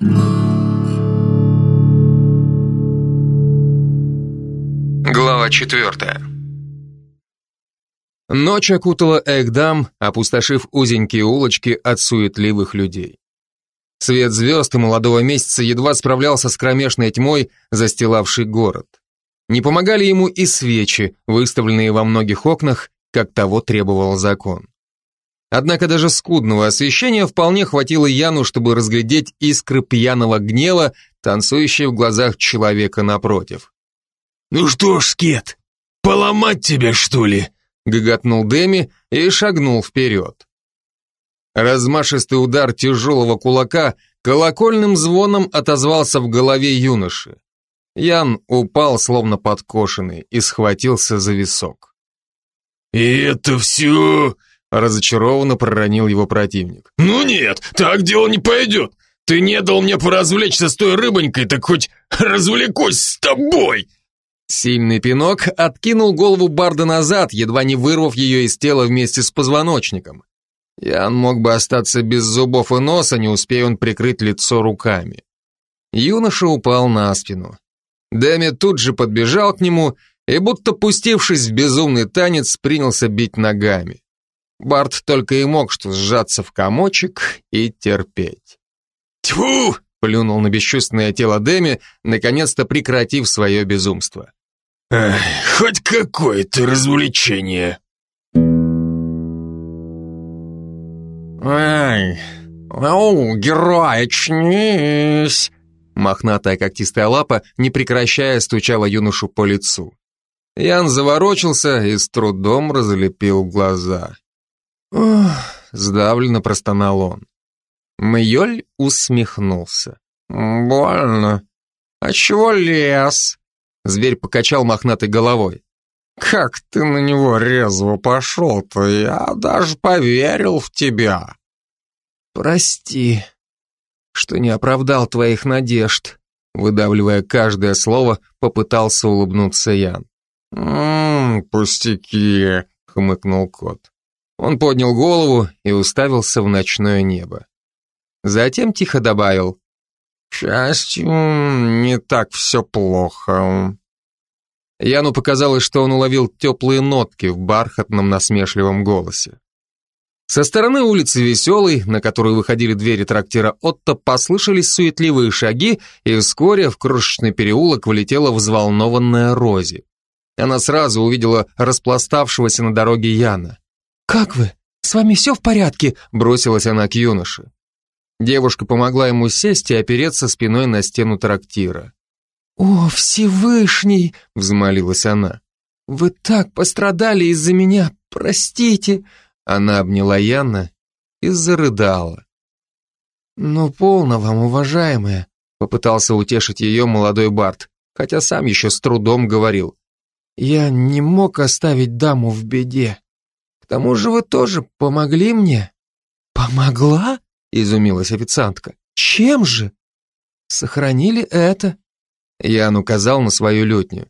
Глава четвертая. Ночь окутала Эгдам, опустошив узенькие улочки от суетливых людей. Свет звезд и молодого месяца едва справлялся с кромешной тьмой, застилавшей город. Не помогали ему и свечи, выставленные во многих окнах, как того требовал закон. Однако даже скудного освещения вполне хватило Яну, чтобы разглядеть искры пьяного гнева, танцующие в глазах человека напротив. «Ну что ж, Скет, поломать тебя, что ли?» гоготнул Деми и шагнул вперед. Размашистый удар тяжелого кулака колокольным звоном отозвался в голове юноши. Ян упал, словно подкошенный, и схватился за висок. «И это все...» — разочарованно проронил его противник. «Ну нет, так дело не пойдет. Ты не дал мне поразвлечься с той рыбонькой, так хоть развлекусь с тобой!» Сильный пинок откинул голову Барда назад, едва не вырвав ее из тела вместе с позвоночником. Ян мог бы остаться без зубов и носа, не успея он прикрыть лицо руками. Юноша упал на спину. Дэми тут же подбежал к нему и, будто пустившись в безумный танец, принялся бить ногами. Барт только и мог что сжаться в комочек и терпеть. «Тьфу!» — плюнул на бесчувственное тело Дэми, наконец-то прекратив свое безумство. Эх, хоть какое-то развлечение. «Эй, оу, герой, очнись!» Мохнатая когтистая лапа, не прекращая, стучала юношу по лицу. Ян заворочился и с трудом разлепил глаза. «Ох!» — сдавленно простонал он. Мьёль усмехнулся. «Больно. А чего лес?» Зверь покачал мохнатой головой. «Как ты на него резво пошел-то, я даже поверил в тебя». «Прости, что не оправдал твоих надежд», выдавливая каждое слово, попытался улыбнуться Ян. «Ммм, пустяки», — хмыкнул кот. Он поднял голову и уставился в ночное небо. Затем тихо добавил, «К счастью, не так все плохо». Яну показалось, что он уловил теплые нотки в бархатном насмешливом голосе. Со стороны улицы Веселой, на которую выходили двери трактира Отто, послышались суетливые шаги, и вскоре в крошечный переулок влетела взволнованная Рози. Она сразу увидела распластавшегося на дороге Яна. «Как вы? С вами все в порядке?» – бросилась она к юноше. Девушка помогла ему сесть и опереться спиной на стену трактира. «О, Всевышний!» — взмолилась она. «Вы так пострадали из-за меня, простите!» Она обняла Яна и зарыдала. «Ну, полно вам, уважаемая!» — попытался утешить ее молодой Барт, хотя сам еще с трудом говорил. «Я не мог оставить даму в беде. К тому же вы тоже помогли мне». «Помогла?» — изумилась официантка. «Чем же?» «Сохранили это», Ян указал на свою лютню.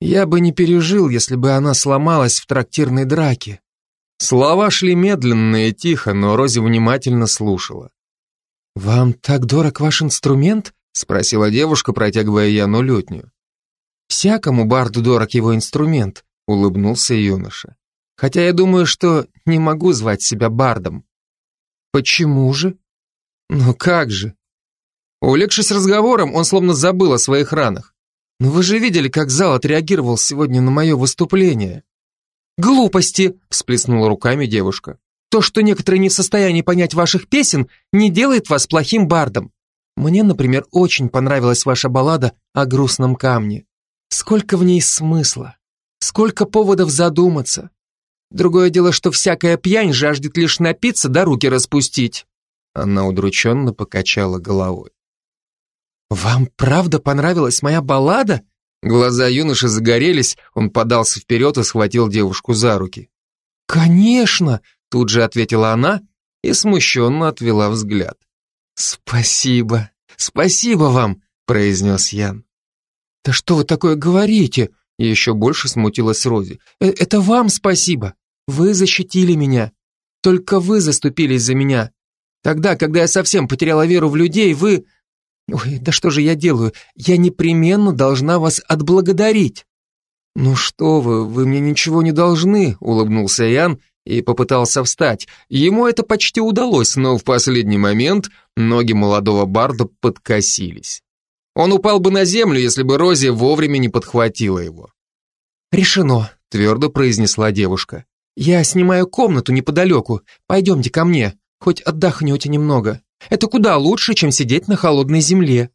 Я бы не пережил, если бы она сломалась в трактирной драке. Слова шли медленно и тихо, но Рози внимательно слушала. «Вам так дорог ваш инструмент?» — спросила девушка, протягивая Яну лютню. «Всякому барду дорог его инструмент», — улыбнулся юноша. «Хотя я думаю, что не могу звать себя бардом». «Почему же?» «Ну как же? Увлекшись разговором, он словно забыл о своих ранах. «Но вы же видели, как зал отреагировал сегодня на мое выступление?» «Глупости!» – всплеснула руками девушка. «То, что некоторые не в состоянии понять ваших песен, не делает вас плохим бардом. Мне, например, очень понравилась ваша баллада о грустном камне. Сколько в ней смысла, сколько поводов задуматься. Другое дело, что всякая пьянь жаждет лишь напиться да руки распустить». Она удрученно покачала головой. «Вам правда понравилась моя баллада?» Глаза юноши загорелись, он подался вперед и схватил девушку за руки. «Конечно!» — тут же ответила она и смущенно отвела взгляд. «Спасибо, спасибо вам!» — произнес Ян. «Да что вы такое говорите?» — еще больше смутилась Рози. «Э «Это вам спасибо! Вы защитили меня! Только вы заступились за меня! Тогда, когда я совсем потеряла веру в людей, вы Ой, да что же я делаю? Я непременно должна вас отблагодарить. Ну что вы, вы мне ничего не должны, улыбнулся Ян и попытался встать. Ему это почти удалось, но в последний момент ноги молодого барда подкосились. Он упал бы на землю, если бы Рози вовремя не подхватила его. «Решено», — твердо произнесла девушка. «Я снимаю комнату неподалеку. Пойдемте ко мне, хоть отдохнете немного. Это куда лучше, чем сидеть на холодной земле».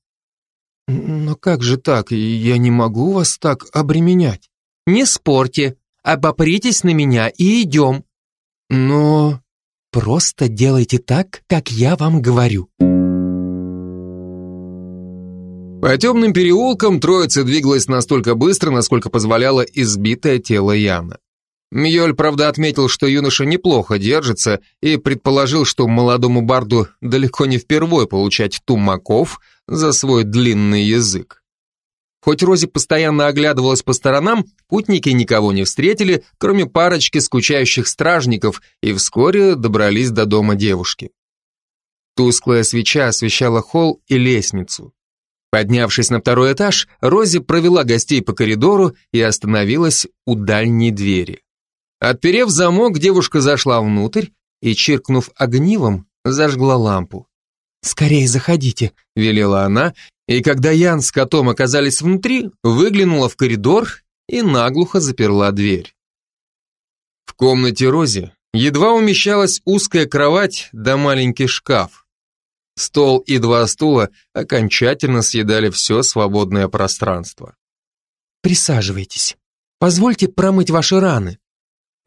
«Но как же так? Я не могу вас так обременять». «Не спорьте. Обопритесь на меня и идем». «Но...» «Просто делайте так, как я вам говорю». По темным переулкам троица двигалась настолько быстро, насколько позволяло избитое тело Яна. Мьёль, правда, отметил, что юноша неплохо держится и предположил, что молодому барду далеко не впервой получать тумаков за свой длинный язык. Хоть Рози постоянно оглядывалась по сторонам, путники никого не встретили, кроме парочки скучающих стражников, и вскоре добрались до дома девушки. Тусклая свеча освещала холл и лестницу. Поднявшись на второй этаж, Рози провела гостей по коридору и остановилась у дальней двери. Отперев замок, девушка зашла внутрь и, чиркнув огнивом, зажгла лампу. «Скорее заходите», — велела она, и когда Ян с котом оказались внутри, выглянула в коридор и наглухо заперла дверь. В комнате Рози едва умещалась узкая кровать да маленький шкаф. Стол и два стула окончательно съедали все свободное пространство. «Присаживайтесь. Позвольте промыть ваши раны».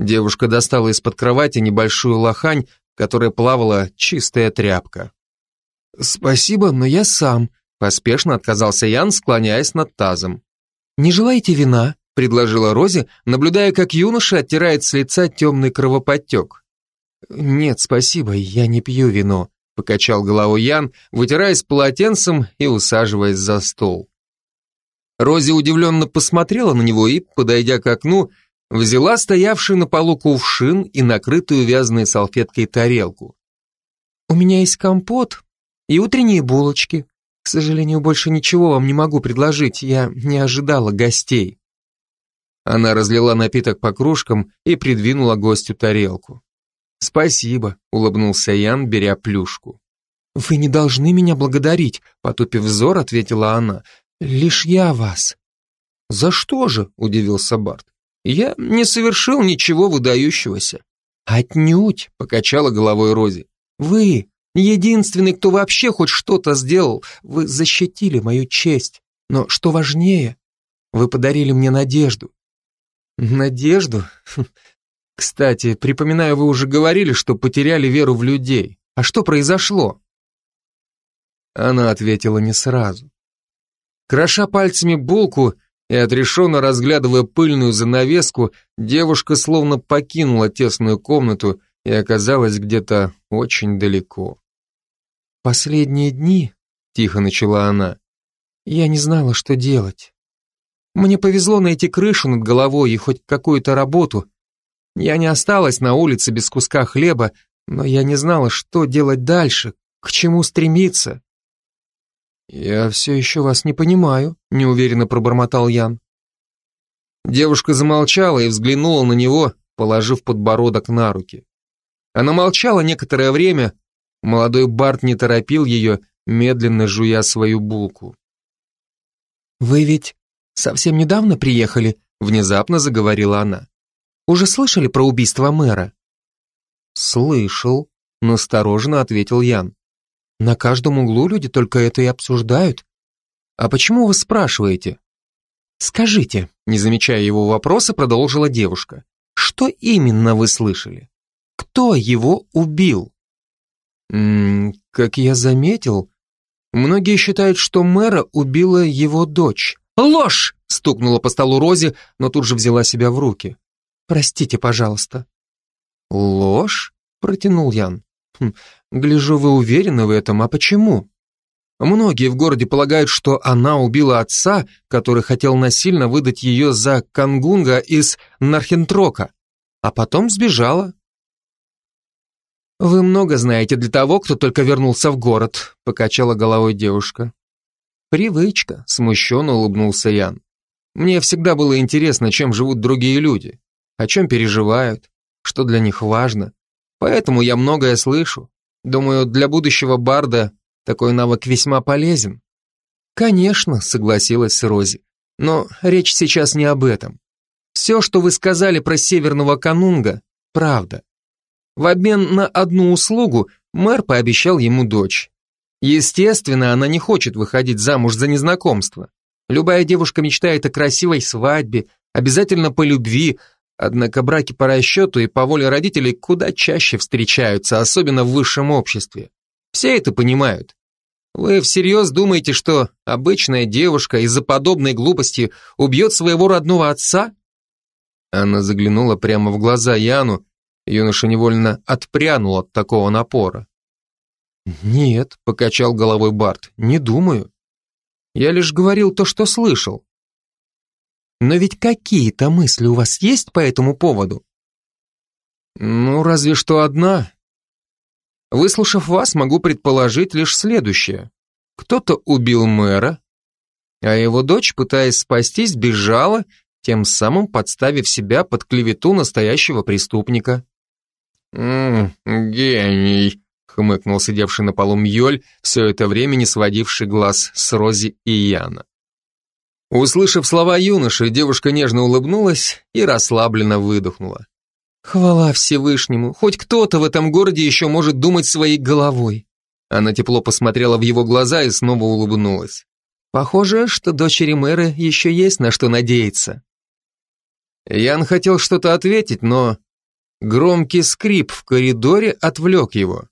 Девушка достала из-под кровати небольшую лохань, в которой плавала чистая тряпка. «Спасибо, но я сам», — поспешно отказался Ян, склоняясь над тазом. «Не желаете вина?» — предложила Рози, наблюдая, как юноша оттирает с лица темный кровоподтек. «Нет, спасибо, я не пью вино», покачал головой Ян, вытираясь полотенцем и усаживаясь за стол. Рози удивленно посмотрела на него и, подойдя к окну, взяла стоявший на полу кувшин и накрытую вязаной салфеткой тарелку. «У меня есть компот и утренние булочки. К сожалению, больше ничего вам не могу предложить, я не ожидала гостей». Она разлила напиток по кружкам и придвинула гостю тарелку. «Спасибо», — улыбнулся Ян, беря плюшку. «Вы не должны меня благодарить», — потупив взор, ответила она. «Лишь я вас». «За что же?» — удивился Барт. «Я не совершил ничего выдающегося». «Отнюдь», — покачала головой Рози. «Вы единственный, кто вообще хоть что-то сделал. Вы защитили мою честь. Но что важнее, вы подарили мне надежду». «Надежду? Кстати, припоминаю, вы уже говорили, что потеряли веру в людей. А что произошло? Она ответила не сразу. Кроша пальцами булку и отрешенно разглядывая пыльную занавеску, девушка словно покинула тесную комнату и оказалась где-то очень далеко. «Последние дни», — тихо начала она, — «я не знала, что делать. Мне повезло найти крышу над головой и хоть какую-то работу, я не осталась на улице без куска хлеба, но я не знала, что делать дальше, к чему стремиться. «Я все еще вас не понимаю», — неуверенно пробормотал Ян. Девушка замолчала и взглянула на него, положив подбородок на руки. Она молчала некоторое время, молодой Барт не торопил ее, медленно жуя свою булку. «Вы ведь совсем недавно приехали?» — внезапно заговорила она. Уже слышали про убийство мэра?» «Слышал», — настороженно ответил Ян. «На каждом углу люди только это и обсуждают. А почему вы спрашиваете?» «Скажите», — не замечая его вопроса, продолжила девушка, «что именно вы слышали? Кто его убил?» «М -м, «Как я заметил, многие считают, что мэра убила его дочь». «Ложь!» — стукнула по столу Рози, но тут же взяла себя в руки. Простите, пожалуйста». «Ложь?» — протянул Ян. Хм, «Гляжу, вы уверены в этом, а почему?» Многие в городе полагают, что она убила отца, который хотел насильно выдать ее за Кангунга из Нархентрока, а потом сбежала. «Вы много знаете для того, кто только вернулся в город», — покачала головой девушка. Привычка, смущенно улыбнулся Ян. Мне всегда было интересно, чем живут другие люди, о чем переживают, что для них важно. Поэтому я многое слышу. Думаю, для будущего барда такой навык весьма полезен. Конечно, согласилась Рози. Но речь сейчас не об этом. Все, что вы сказали про северного канунга, правда. В обмен на одну услугу мэр пообещал ему дочь. Естественно, она не хочет выходить замуж за незнакомство. Любая девушка мечтает о красивой свадьбе, обязательно по любви, однако браки по расчету и по воле родителей куда чаще встречаются, особенно в высшем обществе. Все это понимают. Вы всерьез думаете, что обычная девушка из-за подобной глупости убьет своего родного отца? Она заглянула прямо в глаза Яну, юноша невольно отпрянул от такого напора. «Нет», — покачал головой Барт, — «не думаю. Я лишь говорил то, что слышал». «Но ведь какие-то мысли у вас есть по этому поводу?» «Ну, разве что одна. Выслушав вас, могу предположить лишь следующее. Кто-то убил мэра, а его дочь, пытаясь спастись, бежала, тем самым подставив себя под клевету настоящего преступника». «Ммм, гений», хмыкнул сидевший на полу Мьёль, все это время не сводивший глаз с Рози и Яна. Услышав слова юноши, девушка нежно улыбнулась и расслабленно выдохнула. «Хвала Всевышнему, хоть кто-то в этом городе еще может думать своей головой». Она тепло посмотрела в его глаза и снова улыбнулась. «Похоже, что дочери мэра еще есть на что надеяться». Ян хотел что-то ответить, но громкий скрип в коридоре отвлек его.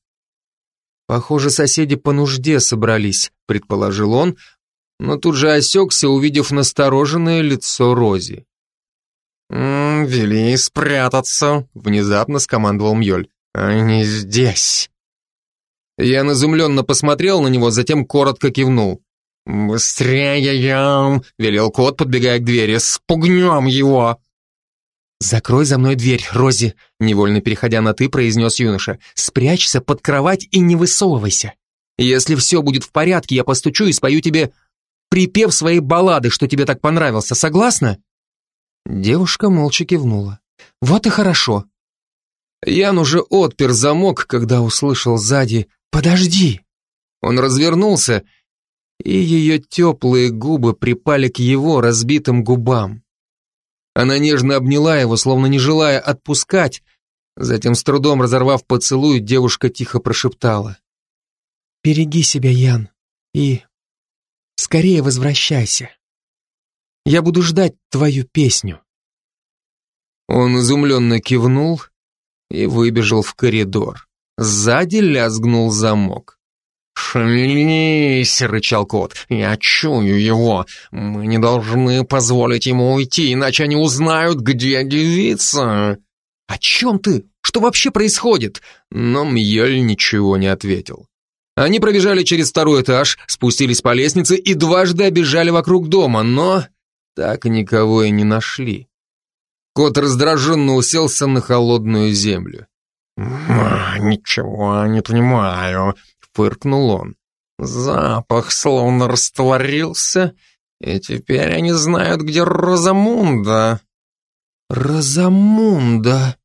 Похоже, соседи по нужде собрались, предположил он, но тут же осекся, увидев настороженное лицо Рози. «М -м, «Вели спрятаться», — внезапно скомандовал Мьёль. «Они здесь». Я изумленно посмотрел на него, затем коротко кивнул. «Быстрее, Ям!» — велел кот, подбегая к двери. «Спугнем его!» «Закрой за мной дверь, Рози», — невольно переходя на «ты», произнес юноша. «Спрячься под кровать и не высовывайся. Если все будет в порядке, я постучу и спою тебе припев своей баллады, что тебе так понравился. Согласна?» Девушка молча кивнула. «Вот и хорошо». Ян уже отпер замок, когда услышал сзади «Подожди!». Он развернулся, и ее теплые губы припали к его разбитым губам. Она нежно обняла его, словно не желая отпускать. Затем, с трудом разорвав поцелуй, девушка тихо прошептала. «Береги себя, Ян, и скорее возвращайся. Я буду ждать твою песню». Он изумленно кивнул и выбежал в коридор. Сзади лязгнул замок. «Шевелись!» — рычал кот. «Я чую его. Мы не должны позволить ему уйти, иначе они узнают, где девица». «О чем ты? Что вообще происходит?» Но Мьель ничего не ответил. Они пробежали через второй этаж, спустились по лестнице и дважды обежали вокруг дома, но так никого и не нашли. Кот раздраженно уселся на холодную землю. «Ничего не понимаю», фыркнул он. Запах словно растворился, и теперь они знают, где Розамунда. Розамунда.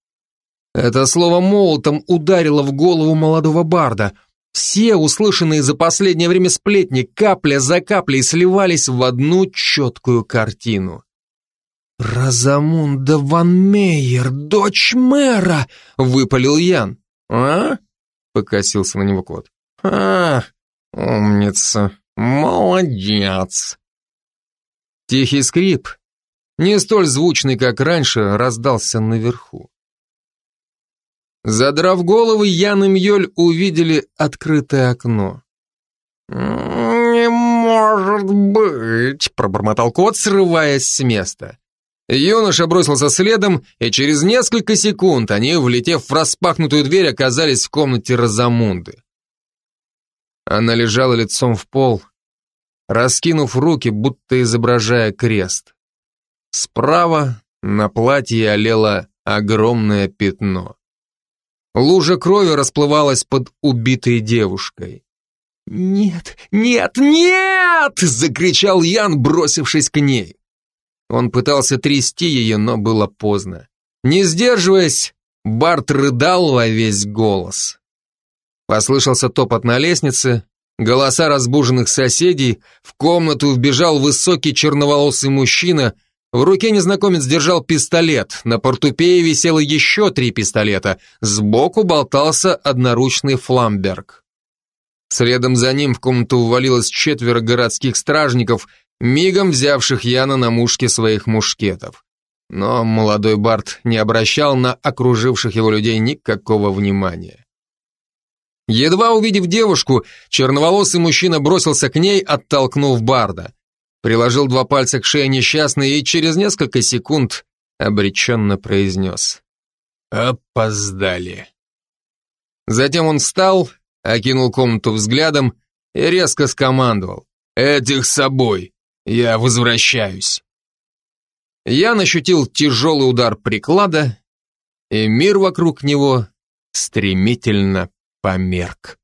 Это слово молотом ударило в голову молодого барда. Все услышанные за последнее время сплетни капля за каплей сливались в одну четкую картину. «Розамунда Ван Мейер, дочь мэра!» — выпалил Ян. «А?» — покосился на него кот. «А, умница, молодец!» Тихий скрип, не столь звучный, как раньше, раздался наверху. Задрав головы, Ян и Мьёль увидели открытое окно. «Не может быть!» — пробормотал кот, срываясь с места. Юноша бросился следом, и через несколько секунд они, влетев в распахнутую дверь, оказались в комнате Розамунды. Она лежала лицом в пол, раскинув руки, будто изображая крест. Справа на платье олело огромное пятно. Лужа крови расплывалась под убитой девушкой. «Нет, нет, нет!» — закричал Ян, бросившись к ней. Он пытался трясти ее, но было поздно. Не сдерживаясь, Барт рыдал во весь голос. Послышался топот на лестнице, голоса разбуженных соседей, в комнату вбежал высокий черноволосый мужчина, в руке незнакомец держал пистолет, на портупее висело еще три пистолета, сбоку болтался одноручный фламберг. Следом за ним в комнату увалилось четверо городских стражников, мигом взявших Яна на мушке своих мушкетов. Но молодой Барт не обращал на окруживших его людей никакого внимания. Едва увидев девушку, черноволосый мужчина бросился к ней, оттолкнув Барда. Приложил два пальца к шее несчастной и через несколько секунд обреченно произнес. «Опоздали». Затем он встал, окинул комнату взглядом и резко скомандовал. «Этих с собой! Я возвращаюсь!» Я ощутил тяжелый удар приклада, и мир вокруг него стремительно померк.